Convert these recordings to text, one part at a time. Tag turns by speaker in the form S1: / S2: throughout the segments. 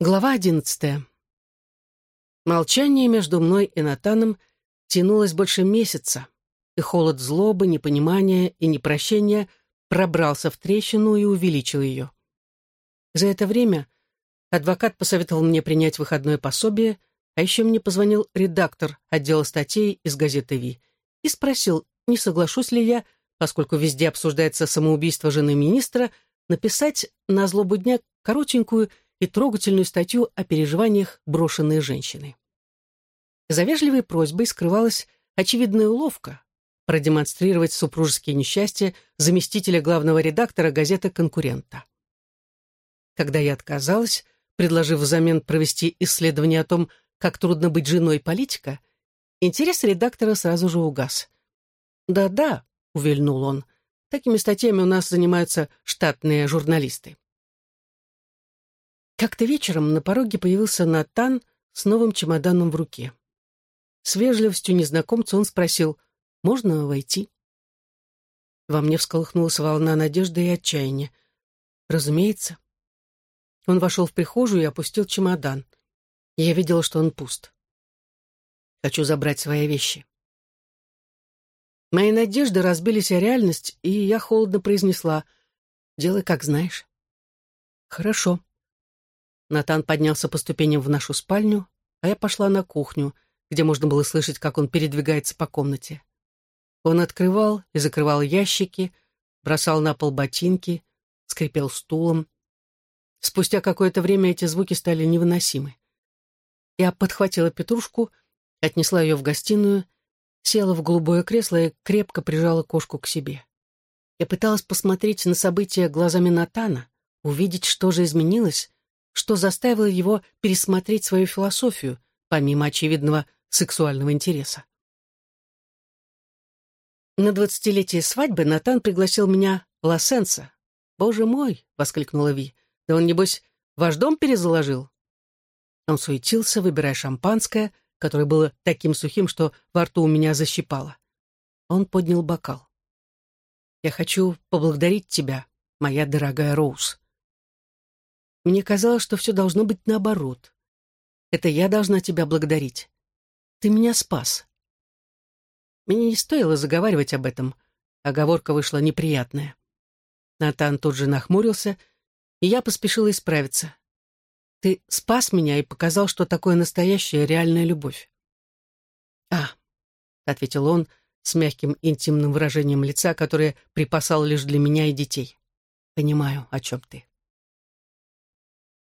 S1: Глава одиннадцатая. Молчание между мной и Натаном тянулось больше месяца, и холод злобы, непонимания и непрощения пробрался в трещину и увеличил ее. За это время адвокат посоветовал мне принять выходное пособие, а еще мне позвонил редактор отдела статей из газеты «Ви» и спросил, не соглашусь ли я, поскольку везде обсуждается самоубийство жены министра, написать на злобу дня коротенькую и трогательную статью о переживаниях брошенной женщины. За вежливой просьбой скрывалась очевидная уловка продемонстрировать супружеские несчастья заместителя главного редактора газеты «Конкурента». Когда я отказалась, предложив взамен провести исследование о том, как трудно быть женой политика, интерес редактора сразу же угас. «Да-да», — увильнул он, — «такими статьями у нас занимаются штатные журналисты». Как-то вечером на пороге появился Натан с новым чемоданом в руке. С вежливостью незнакомца он спросил, «Можно войти?» Во мне всколыхнулась волна надежды и отчаяния. «Разумеется». Он вошел в прихожую и опустил чемодан. Я видела, что он пуст. «Хочу забрать свои вещи». Мои надежды разбились о реальность, и я холодно произнесла, «Делай, как знаешь». «Хорошо», Натан поднялся по ступеням в нашу спальню, а я пошла на кухню, где можно было слышать, как он передвигается по комнате. Он открывал и закрывал ящики, бросал на пол ботинки, скрипел стулом. Спустя какое-то время эти звуки стали невыносимы. Я подхватила петрушку, отнесла ее в гостиную, села в голубое кресло и крепко прижала кошку к себе. Я пыталась посмотреть на события глазами Натана, увидеть, что же изменилось, что заставило его пересмотреть свою философию, помимо очевидного сексуального интереса. На двадцатилетие свадьбы Натан пригласил меня в Лосенса. «Боже мой!» — воскликнула Ви. «Да он, небось, ваш дом перезаложил?» Он суетился, выбирая шампанское, которое было таким сухим, что во рту у меня защипало. Он поднял бокал. «Я хочу поблагодарить тебя, моя дорогая Роуз. Мне казалось, что все должно быть наоборот. Это я должна тебя благодарить. Ты меня спас. Мне не стоило заговаривать об этом. Оговорка вышла неприятная. Натан тут же нахмурился, и я поспешила исправиться. Ты спас меня и показал, что такое настоящая реальная любовь. «А», — ответил он с мягким интимным выражением лица, которое припасал лишь для меня и детей. «Понимаю, о чем ты».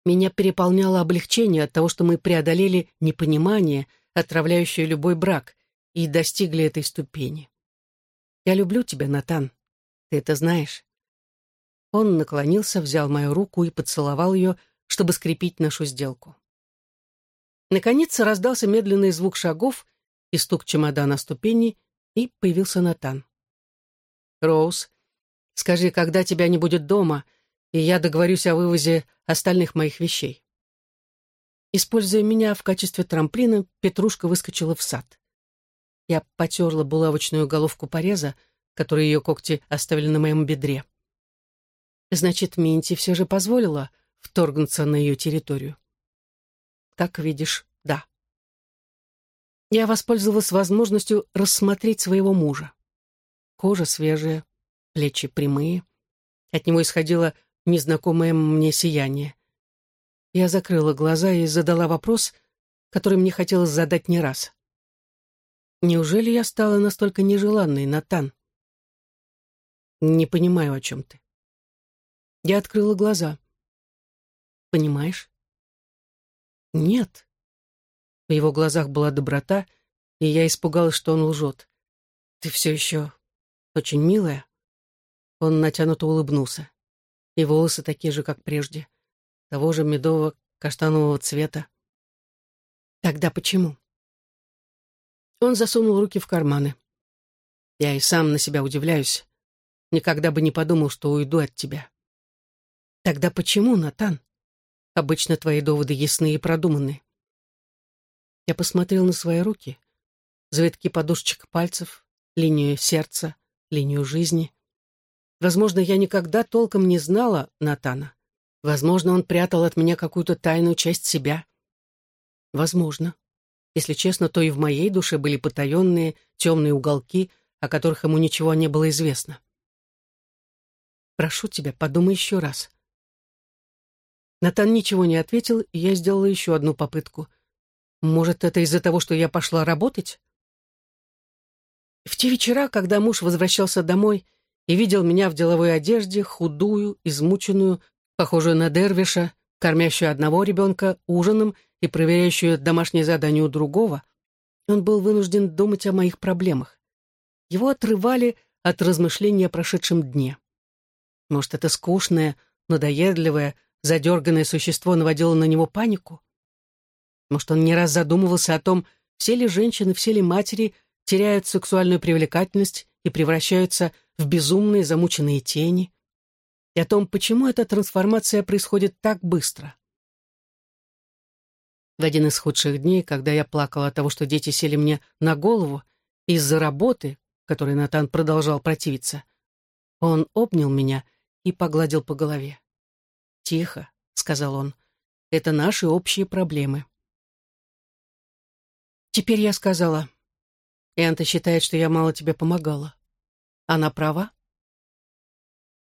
S1: Меня переполняло облегчение от того, что мы преодолели непонимание, отравляющее любой брак, и достигли этой ступени. «Я люблю тебя, Натан. Ты это знаешь». Он наклонился, взял мою руку и поцеловал ее, чтобы скрепить нашу сделку. Наконец раздался медленный звук шагов и стук чемодана ступени, и появился Натан. «Роуз, скажи, когда тебя не будет дома, и я договорюсь о вывозе остальных моих вещей. Используя меня в качестве трамплина, Петрушка выскочила в сад. Я потерла булавочную головку пореза, который ее когти оставили на моем бедре. Значит, Минти все же позволила вторгнуться на ее территорию. Как видишь, да. Я воспользовалась возможностью рассмотреть своего мужа. Кожа свежая, плечи прямые. От него исходила незнакомое мне сияние. Я закрыла глаза и задала вопрос, который мне хотелось задать не раз. Неужели я стала настолько нежеланной, Натан? Не понимаю, о чем ты. Я открыла глаза. Понимаешь? Нет. В его глазах была доброта, и я испугалась, что он лжет. Ты все еще очень милая. Он натянуто улыбнулся и волосы такие же, как прежде, того же медового каштанового цвета. Тогда почему? Он засунул руки в карманы. Я и сам на себя удивляюсь. Никогда бы не подумал, что уйду от тебя. Тогда почему, Натан? Обычно твои доводы ясны и продуманы. Я посмотрел на свои руки, завитки подушечек пальцев, линию сердца, линию жизни. Возможно, я никогда толком не знала Натана. Возможно, он прятал от меня какую-то тайную часть себя. Возможно. Если честно, то и в моей душе были потаенные темные уголки, о которых ему ничего не было известно. Прошу тебя, подумай еще раз. Натан ничего не ответил, и я сделала еще одну попытку. Может, это из-за того, что я пошла работать? В те вечера, когда муж возвращался домой и видел меня в деловой одежде, худую, измученную, похожую на дервиша, кормящую одного ребенка ужином и проверяющую домашнее задание у другого, он был вынужден думать о моих проблемах. Его отрывали от размышления о прошедшем дне. Может, это скучное, надоедливое, задерганное существо наводило на него панику? Может, он не раз задумывался о том, все ли женщины, все ли матери теряют сексуальную привлекательность и превращаются в безумные замученные тени? И о том, почему эта трансформация происходит так быстро? В один из худших дней, когда я плакала от того, что дети сели мне на голову из-за работы, которой Натан продолжал противиться, он обнял меня и погладил по голове. «Тихо», — сказал он, — «это наши общие проблемы». Теперь я сказала, «Энта считает, что я мало тебе помогала. Она права?»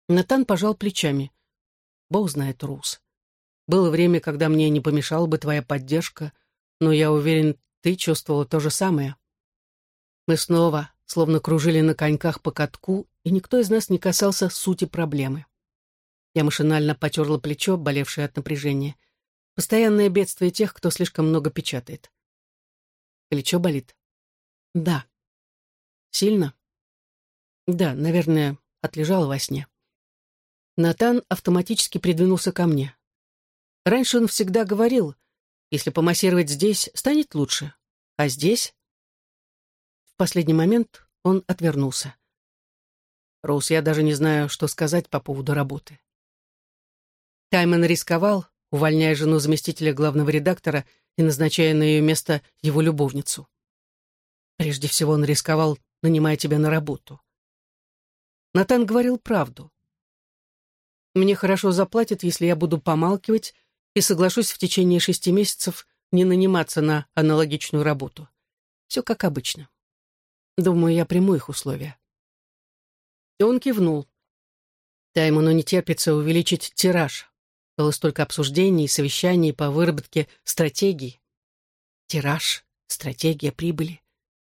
S1: Натан пожал плечами. «Бог знает, Рус. Было время, когда мне не помешала бы твоя поддержка, но я уверен, ты чувствовала то же самое. Мы снова словно кружили на коньках по катку, и никто из нас не касался сути проблемы. Я машинально потерла плечо, болевшее от напряжения. Постоянное бедствие тех, кто слишком много печатает. Плечо болит? Да. Сильно? Да, наверное, отлежала во сне. Натан автоматически придвинулся ко мне. Раньше он всегда говорил, если помассировать здесь, станет лучше. А здесь? В последний момент он отвернулся. Роуз, я даже не знаю, что сказать по поводу работы. Таймон рисковал, увольняя жену заместителя главного редактора и назначая на ее место его любовницу. Прежде всего он рисковал, нанимая тебя на работу. Натан говорил правду. Мне хорошо заплатят, если я буду помалкивать и соглашусь в течение шести месяцев не наниматься на аналогичную работу. Все как обычно. Думаю, я приму их условия. И он кивнул. Таймону не терпится увеличить тираж. Было столько обсуждений и совещаний по выработке стратегий. Тираж, стратегия прибыли.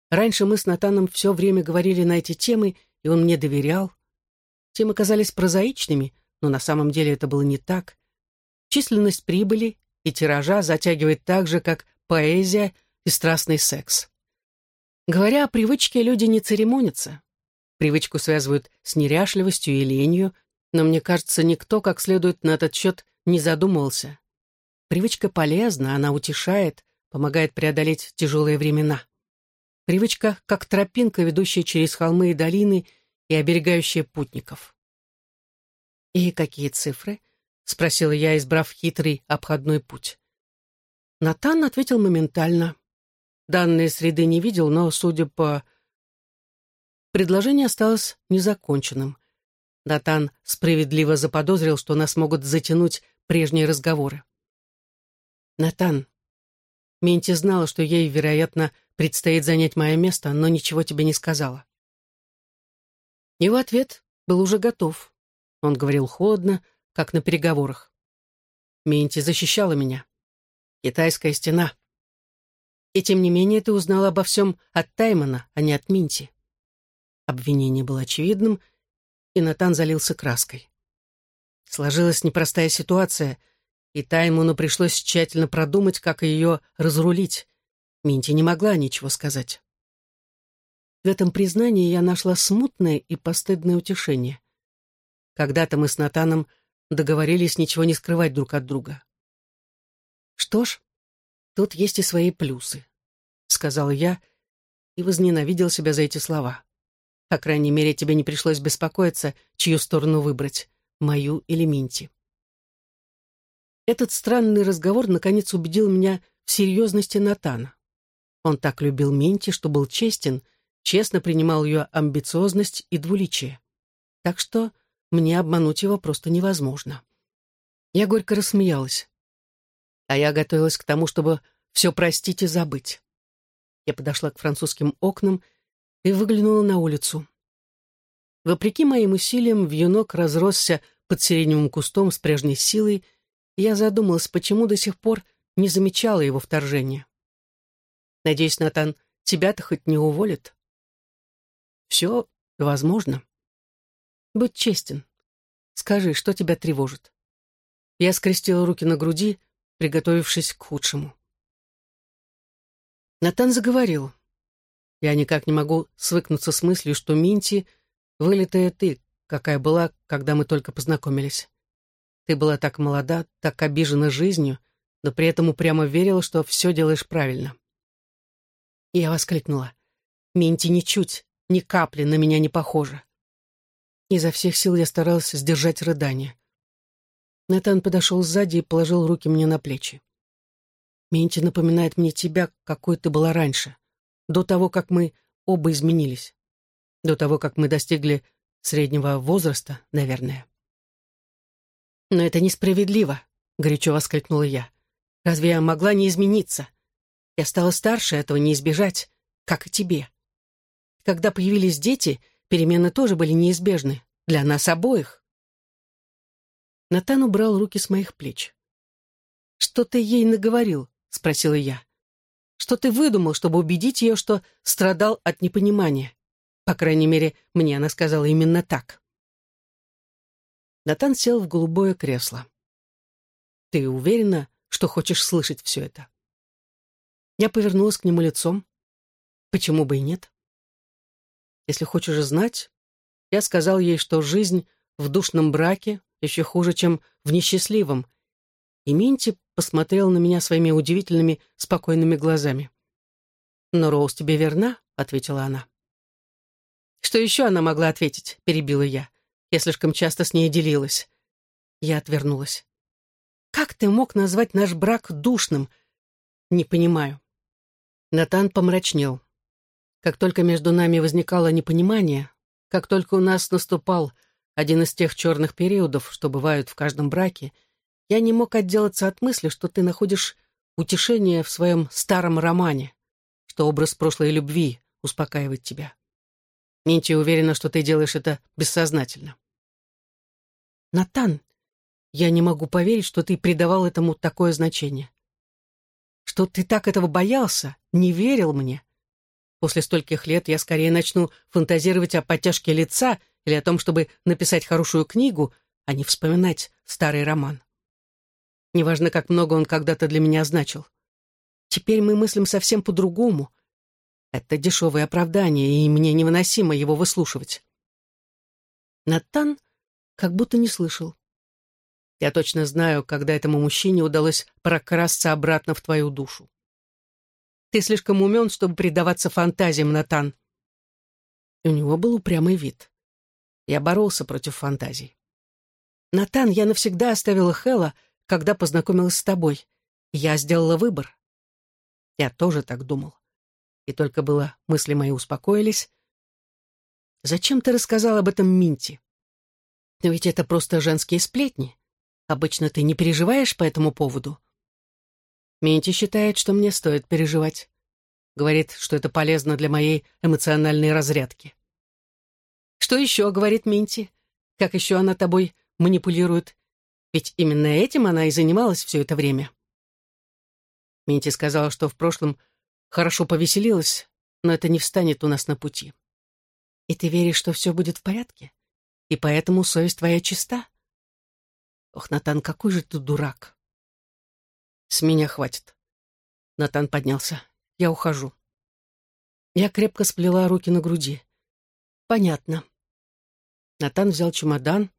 S1: Раньше мы с Натаном все время говорили на эти темы, и он мне доверял. Темы казались прозаичными, но на самом деле это было не так. Численность прибыли и тиража затягивает так же, как поэзия и страстный секс. Говоря о привычке, люди не церемонятся. Привычку связывают с неряшливостью и ленью, но мне кажется, никто как следует на этот счет не задумывался. Привычка полезна, она утешает, помогает преодолеть тяжелые времена. Привычка как тропинка, ведущая через холмы и долины и оберегающая путников. «И какие цифры?» — спросила я, избрав хитрый обходной путь. Натан ответил моментально. Данные среды не видел, но, судя по... Предложение осталось незаконченным. Натан справедливо заподозрил, что нас могут затянуть прежние разговоры. «Натан, Минти знала, что ей, вероятно, предстоит занять мое место, но ничего тебе не сказала». Его ответ был уже готов. Он говорил холодно, как на переговорах. Минти защищала меня. Китайская стена. И тем не менее ты узнал обо всем от Таймана, а не от Минти. Обвинение было очевидным, и Натан залился краской. Сложилась непростая ситуация, и Тайману пришлось тщательно продумать, как ее разрулить. Минти не могла ничего сказать. В этом признании я нашла смутное и постыдное утешение. Когда-то мы с Натаном договорились ничего не скрывать друг от друга. «Что ж, тут есть и свои плюсы», — сказал я и возненавидел себя за эти слова. По крайней мере, тебе не пришлось беспокоиться, чью сторону выбрать, мою или Минти. Этот странный разговор наконец убедил меня в серьезности Натана. Он так любил Минти, что был честен, честно принимал ее амбициозность и двуличие. Так что мне обмануть его просто невозможно. Я горько рассмеялась. А я готовилась к тому, чтобы все простить и забыть. Я подошла к французским окнам и выглянула на улицу. Вопреки моим усилиям, вьюнок разросся под сиреневым кустом с прежней силой, и я задумалась, почему до сих пор не замечала его вторжения. Надеюсь, Натан, тебя-то хоть не уволят? Все возможно. Будь честен. Скажи, что тебя тревожит. Я скрестила руки на груди, приготовившись к худшему. Натан заговорил. Я никак не могу свыкнуться с мыслью, что Минти — вылитая ты, какая была, когда мы только познакомились. Ты была так молода, так обижена жизнью, но при этом упрямо верила, что все делаешь правильно. И я воскликнула. Минти ничуть, ни капли на меня не похожа. Изо всех сил я старалась сдержать рыдание. Натан подошел сзади и положил руки мне на плечи. «Минти напоминает мне тебя, какой ты была раньше, до того, как мы оба изменились, до того, как мы достигли среднего возраста, наверное». «Но это несправедливо», — горячо воскликнула я. «Разве я могла не измениться? Я стала старше, этого не избежать, как и тебе. Когда появились дети, перемены тоже были неизбежны. Для нас обоих. Натан убрал руки с моих плеч. «Что ты ей наговорил?» — спросила я. «Что ты выдумал, чтобы убедить ее, что страдал от непонимания? По крайней мере, мне она сказала именно так». Натан сел в голубое кресло. «Ты уверена, что хочешь слышать все это?» Я повернулась к нему лицом. «Почему бы и нет?» Если хочешь знать, я сказал ей, что жизнь в душном браке еще хуже, чем в несчастливом. И Минти посмотрел на меня своими удивительными, спокойными глазами. «Но Роуз тебе верна?» — ответила она. «Что еще она могла ответить?» — перебила я. Я слишком часто с ней делилась. Я отвернулась. «Как ты мог назвать наш брак душным?» «Не понимаю». Натан помрачнел. Как только между нами возникало непонимание, как только у нас наступал один из тех черных периодов, что бывают в каждом браке, я не мог отделаться от мысли, что ты находишь утешение в своем старом романе, что образ прошлой любви успокаивает тебя. Нинти уверена, что ты делаешь это бессознательно. Натан, я не могу поверить, что ты придавал этому такое значение. Что ты так этого боялся, не верил мне. После стольких лет я скорее начну фантазировать о подтяжке лица или о том, чтобы написать хорошую книгу, а не вспоминать старый роман. Неважно, как много он когда-то для меня значил. Теперь мы мыслим совсем по-другому. Это дешевое оправдание, и мне невыносимо его выслушивать. Натан как будто не слышал. Я точно знаю, когда этому мужчине удалось прокрасться обратно в твою душу. Ты слишком умен, чтобы предаваться фантазиям, Натан. у него был упрямый вид. Я боролся против фантазий. Натан, я навсегда оставила Хэлла, когда познакомилась с тобой. Я сделала выбор. Я тоже так думал. И только было мысли мои успокоились. Зачем ты рассказал об этом Минти? Но ведь это просто женские сплетни. Обычно ты не переживаешь по этому поводу. Минти считает, что мне стоит переживать. Говорит, что это полезно для моей эмоциональной разрядки. Что еще говорит Минти? Как еще она тобой манипулирует? Ведь именно этим она и занималась все это время. Минти сказала, что в прошлом хорошо повеселилась, но это не встанет у нас на пути. И ты веришь, что все будет в порядке? И поэтому совесть твоя чиста? Ох, Натан, какой же ты дурак. С меня хватит. Натан поднялся. Я ухожу. Я крепко сплела руки на груди. Понятно. Натан взял чемодан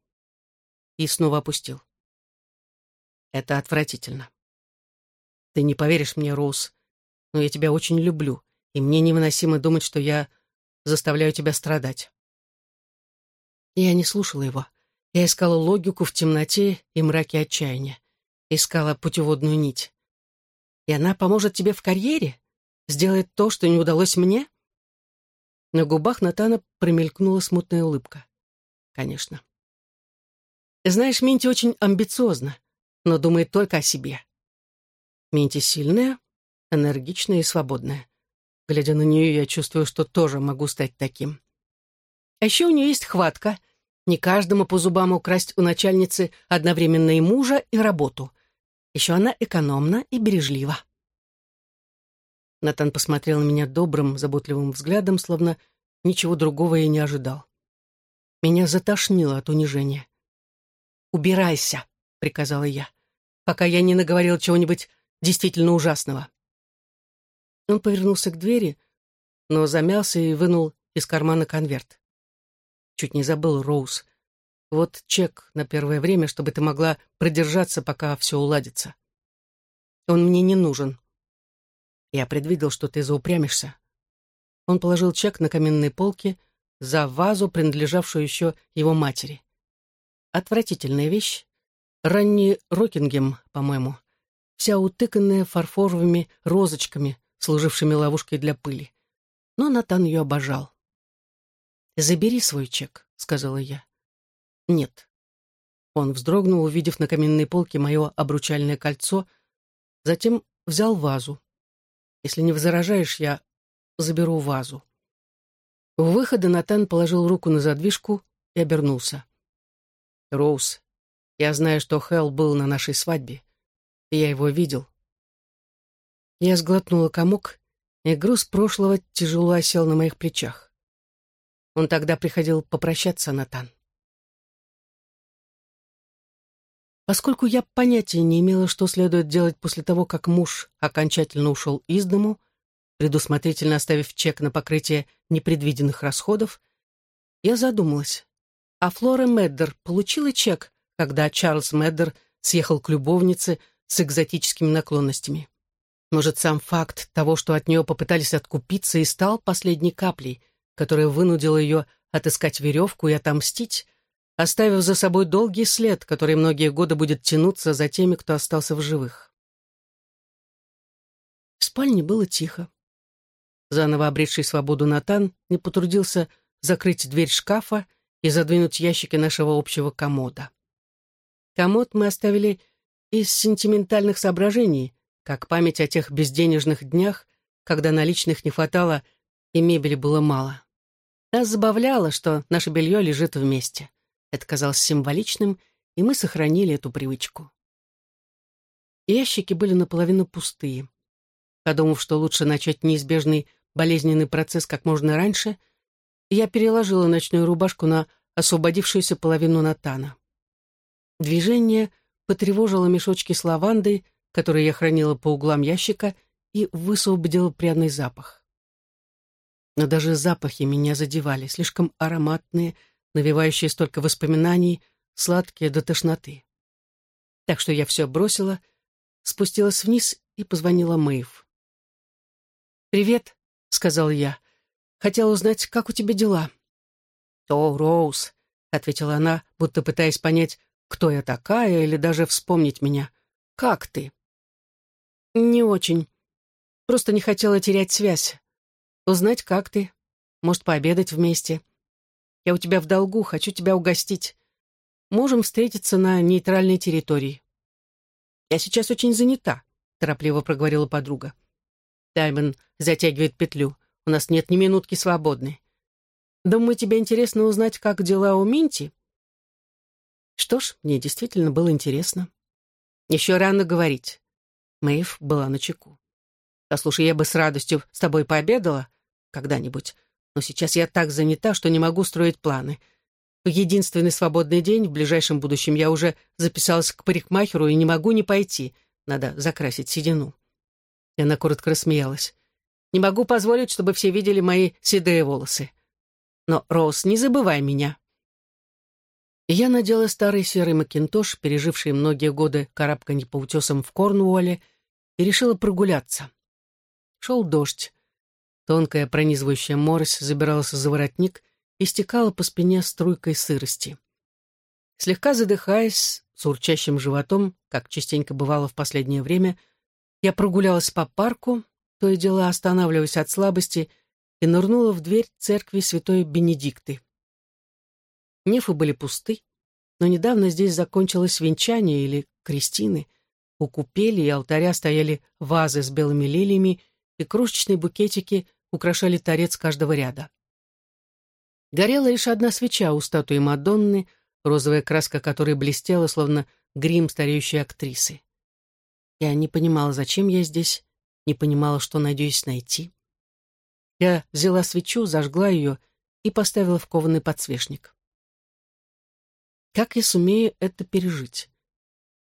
S1: и снова опустил. Это отвратительно. Ты не поверишь мне, Роуз, но я тебя очень люблю, и мне невыносимо думать, что я заставляю тебя страдать. Я не слушала его. Я искала логику в темноте и мраке отчаяния искала путеводную нить. И она поможет тебе в карьере? Сделает то, что не удалось мне? На губах Натана промелькнула смутная улыбка. Конечно. Знаешь, Минти очень амбициозна. но думает только о себе. Минти сильная, энергичная и свободная. Глядя на нее, я чувствую, что тоже могу стать таким. А еще у нее есть хватка. Не каждому по зубам украсть у начальницы одновременно и мужа, и работу. Еще она экономна и бережлива. Натан посмотрел на меня добрым, заботливым взглядом, словно ничего другого и не ожидал. Меня затошнило от унижения. «Убирайся», — приказала я, пока я не наговорил чего-нибудь действительно ужасного. Он повернулся к двери, но замялся и вынул из кармана конверт. Чуть не забыл, Роуз. Вот чек на первое время, чтобы ты могла продержаться, пока все уладится. Он мне не нужен. Я предвидел, что ты заупрямишься. Он положил чек на каменные полки за вазу, принадлежавшую еще его матери. Отвратительная вещь. Ранний Рокингем, по-моему вся утыканная фарфоровыми розочками, служившими ловушкой для пыли. Но Натан ее обожал. «Забери свой чек», — сказала я. «Нет». Он вздрогнул, увидев на каменной полке мое обручальное кольцо, затем взял вазу. «Если не возражаешь, я заберу вазу». У выхода Натан положил руку на задвижку и обернулся. «Роуз, я знаю, что Хелл был на нашей свадьбе. Я его видел. Я сглотнула комок, и груз прошлого тяжело осел на моих плечах. Он тогда приходил попрощаться, Натан. Поскольку я понятия не имела, что следует делать после того, как муж окончательно ушел из дому, предусмотрительно оставив чек на покрытие непредвиденных расходов, я задумалась. А Флора Меддер получила чек, когда Чарльз Меддер съехал к любовнице, с экзотическими наклонностями. Может, сам факт того, что от нее попытались откупиться, и стал последней каплей, которая вынудила ее отыскать веревку и отомстить, оставив за собой долгий след, который многие годы будет тянуться за теми, кто остался в живых. В спальне было тихо. Заново обретший свободу Натан не потрудился закрыть дверь шкафа и задвинуть ящики нашего общего комода. Комод мы оставили из сентиментальных соображений, как память о тех безденежных днях, когда наличных не хватало и мебели было мало. Нас забавляло, что наше белье лежит вместе. Это казалось символичным, и мы сохранили эту привычку. Ящики были наполовину пустые. Подумав, что лучше начать неизбежный болезненный процесс как можно раньше, я переложила ночную рубашку на освободившуюся половину Натана. Движение потревожила мешочки с лавандой, которые я хранила по углам ящика, и высвободила пряный запах. Но даже запахи меня задевали, слишком ароматные, навевающие столько воспоминаний, сладкие до тошноты. Так что я все бросила, спустилась вниз и позвонила Мэйв. «Привет», — сказал я. «Хотела узнать, как у тебя дела?» «О, Роуз», — ответила она, будто пытаясь понять, кто я такая или даже вспомнить меня. Как ты? Не очень. Просто не хотела терять связь. Узнать, как ты. Может, пообедать вместе. Я у тебя в долгу, хочу тебя угостить. Можем встретиться на нейтральной территории. Я сейчас очень занята, торопливо проговорила подруга. Таймон затягивает петлю. У нас нет ни минутки свободной. Думаю, тебе интересно узнать, как дела у Минти? Что ж, мне действительно было интересно. Еще рано говорить. Мэйв была на чеку. «Послушай, я бы с радостью с тобой пообедала когда-нибудь, но сейчас я так занята, что не могу строить планы. В единственный свободный день в ближайшем будущем я уже записалась к парикмахеру и не могу не пойти. Надо закрасить седину». И она коротко рассмеялась. «Не могу позволить, чтобы все видели мои седые волосы. Но, Роуз, не забывай меня я надела старый серый макинтош, переживший многие годы карабканье по утесам в Корнуолле, и решила прогуляться. Шел дождь. Тонкая пронизывающая морось забиралась за воротник и стекала по спине струйкой сырости. Слегка задыхаясь, с урчащим животом, как частенько бывало в последнее время, я прогулялась по парку, то и дело останавливаясь от слабости, и нырнула в дверь церкви святой Бенедикты. Нефы были пусты, но недавно здесь закончилось венчание или Кристины, у купели и алтаря стояли вазы с белыми лилиями, и крошечные букетики украшали торец каждого ряда. Горела лишь одна свеча у статуи Мадонны, розовая краска которой блестела, словно грим стареющей актрисы. Я не понимала, зачем я здесь, не понимала, что надеюсь найти. Я взяла свечу, зажгла ее и поставила в кованый подсвечник. Как я сумею это пережить?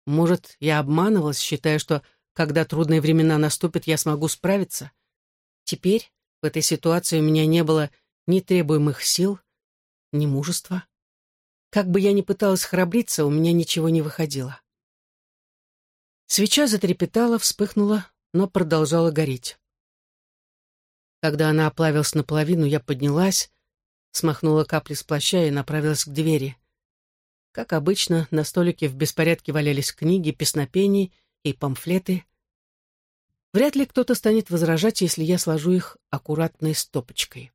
S1: Может, я обманывалась, считая, что, когда трудные времена наступят, я смогу справиться? Теперь, в этой ситуации, у меня не было ни требуемых сил, ни мужества. Как бы я ни пыталась храбриться, у меня ничего не выходило. Свеча затрепетала, вспыхнула, но продолжала гореть. Когда она оплавилась наполовину, я поднялась, смахнула капли с плаща и направилась к двери. Как обычно, на столике в беспорядке валялись книги, песнопения и памфлеты. Вряд ли кто-то станет возражать, если я сложу их аккуратной стопочкой.